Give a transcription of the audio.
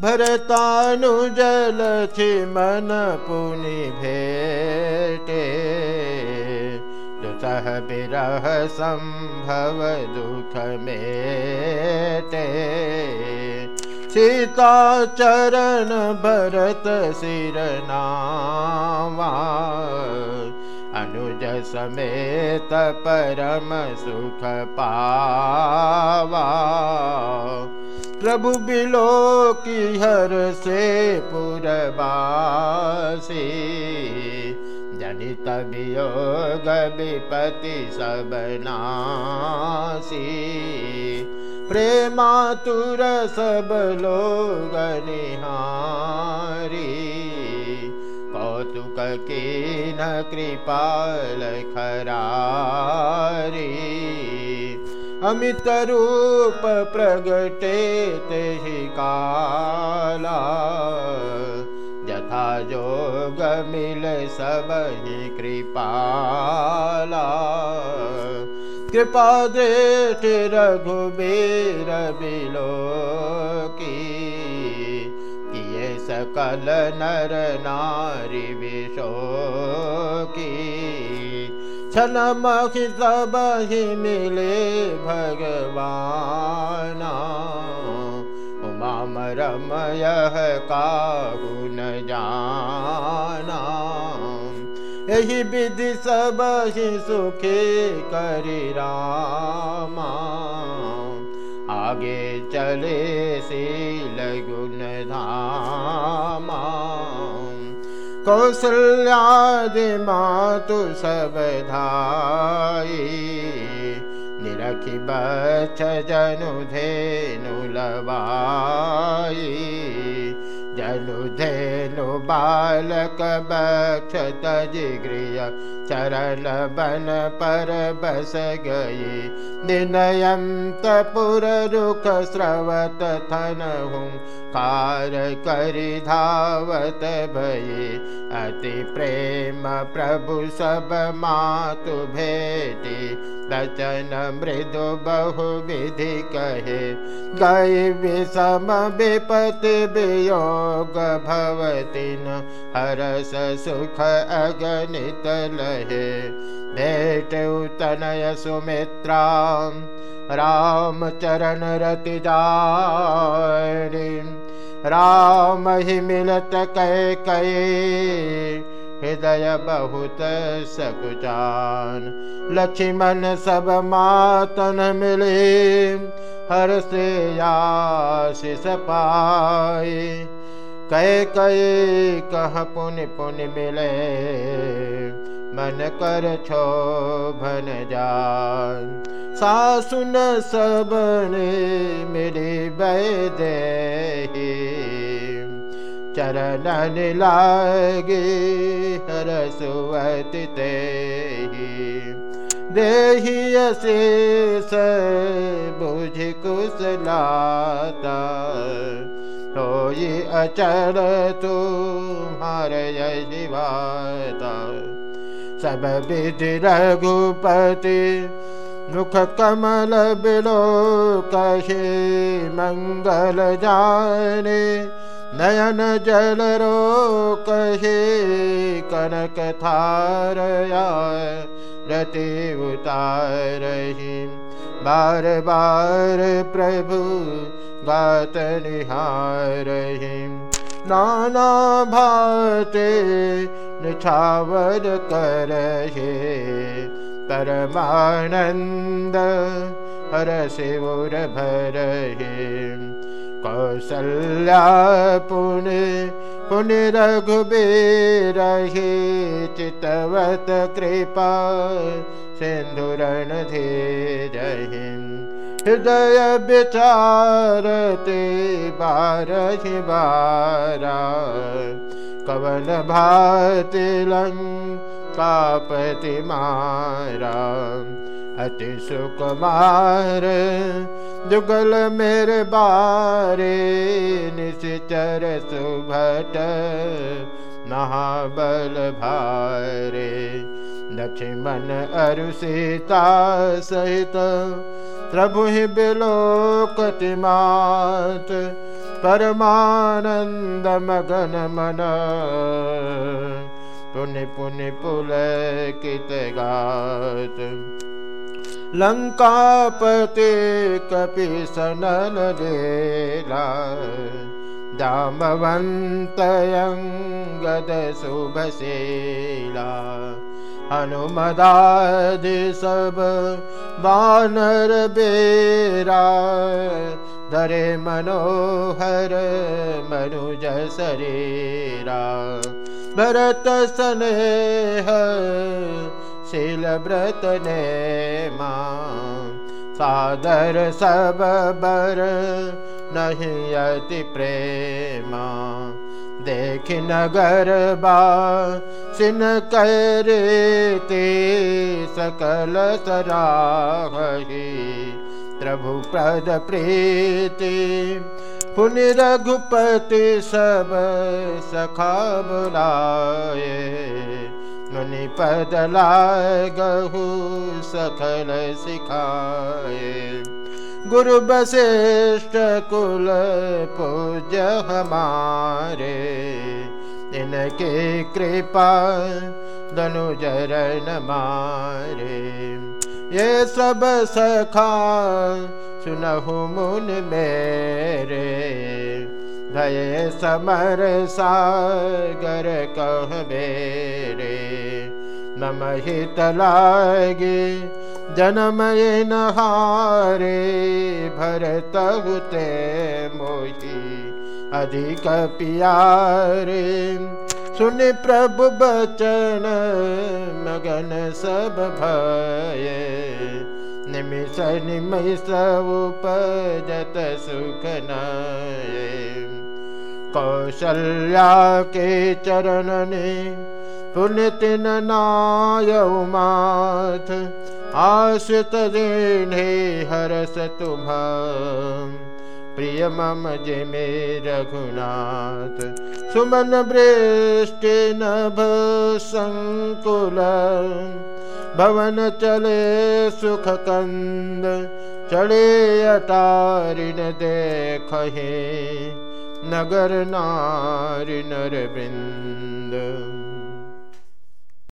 भरतानुजलि मन पुनि भेटे दुसह विरह सम्भव दुख मेटे सीता चरण भरत सिरनावा अनुज समेत परम सुख पावा प्रभु बिलो की हर से पुरबासी जनित वियोग विपति सबनासी प्रेमातुर सब लोग निहारी। कौतुक की न कृपाल खरारी अमित रूप प्रगटे तेहि काला। यथा जोग मिल सब ही कृपाला। कृपा दृष्टि रघुबीर बिलो की किए सकल नर नारी विशो की छन मखि सब ही मिले यह काहु न जाना। यही विधि सब ही सुखी करी रामा। आगे चले शील गुण धामा। कौशल्यादि मातु सब धाई। निरखि बच्छ जनु धेनु लवाई जनुधेनु बालक बक्ष तजिगृय चरण बन पर बस गई निनयंत पुर रुख स्रवत थन हूँ कार करि धावत भई अति प्रेम प्रभु सब मातु भेटी बचन मृदु बहु विधि कहे। गई विषम विपति वियोग भवतिन हरस सुख अगणित लहे। भेट तनय सुमित्रा। राम ही मिलत कै कै हृदय बहुत सकुचान। लक्ष्मण सब मातन मिले, हर से आशीष पाए। कह, कहे, कह पुण्य पुण्य मिले, मन कर भन जान। सासुन सबने मेरे वैदे चरण लागे हर सुवत ते देही अशेष बुझ कुशलाता। तो ये अचर तुम्हारे जीवाता सब विधि रघुपति मुख कमल बिलो कहे मंगल जाने नयन जल रो कहे कनक थारया रति उतारही बार बार प्रभु गात निहारही नाना भाते निछावर करहे। परमानंद हर शिवर भरहे कौसल्या पुण्य पुण्य रघुबीरहि चितवत कृपा। सिन्धुरण धीरहि हृदय विचारते बारहि बारा कवन भाति लङ्कापति मारा। अति सुकुमार जुगल मेरे बारे निश्चर सुभट महाबल भारे। लक्ष्मण अरु सहित प्रभु ही बिलोकति मात परमानन्द मगन मन। गात लङ्कापते कपि सनल लेला दामवन्तयङ्गद शुभशीला हनुमदादि सब वानर बेरा धरे मनोहर मनुज शरीरा भरत स्नेह शीलव्रत ने सादर सब बर नहीं अति प्रेमा। देख नगर बा सिन करे ते सकल सराही प्रभु प्रद प्रीति, पुनि रघुपति सब सखा बुलाए। मुनि पद लागहु सखल सिखाए गुरु वशिष्ठ कुल पूज हमारे। इनके कृपा धनुजरन मारे। ये सब सखा सुनहु मुन मेरे। भय समर सागर कह बेरे मम हित लागे जनमय नहारे भरत हुते मोही, अधिक पियारे। सुन प्रभु बचन, मगन सब भय। निमिष निमिष उपजत सुख नये। कौशल्या के चरण ने पुनितिन नाय माथ आश्रित देने हरस तुम प्रिय मम जे मे रघुनाथ। सुमन वृष्टि नभ संकुल। भवन चले सुख कंद चढ़े अटारिन देख नगर नारि नर वृंद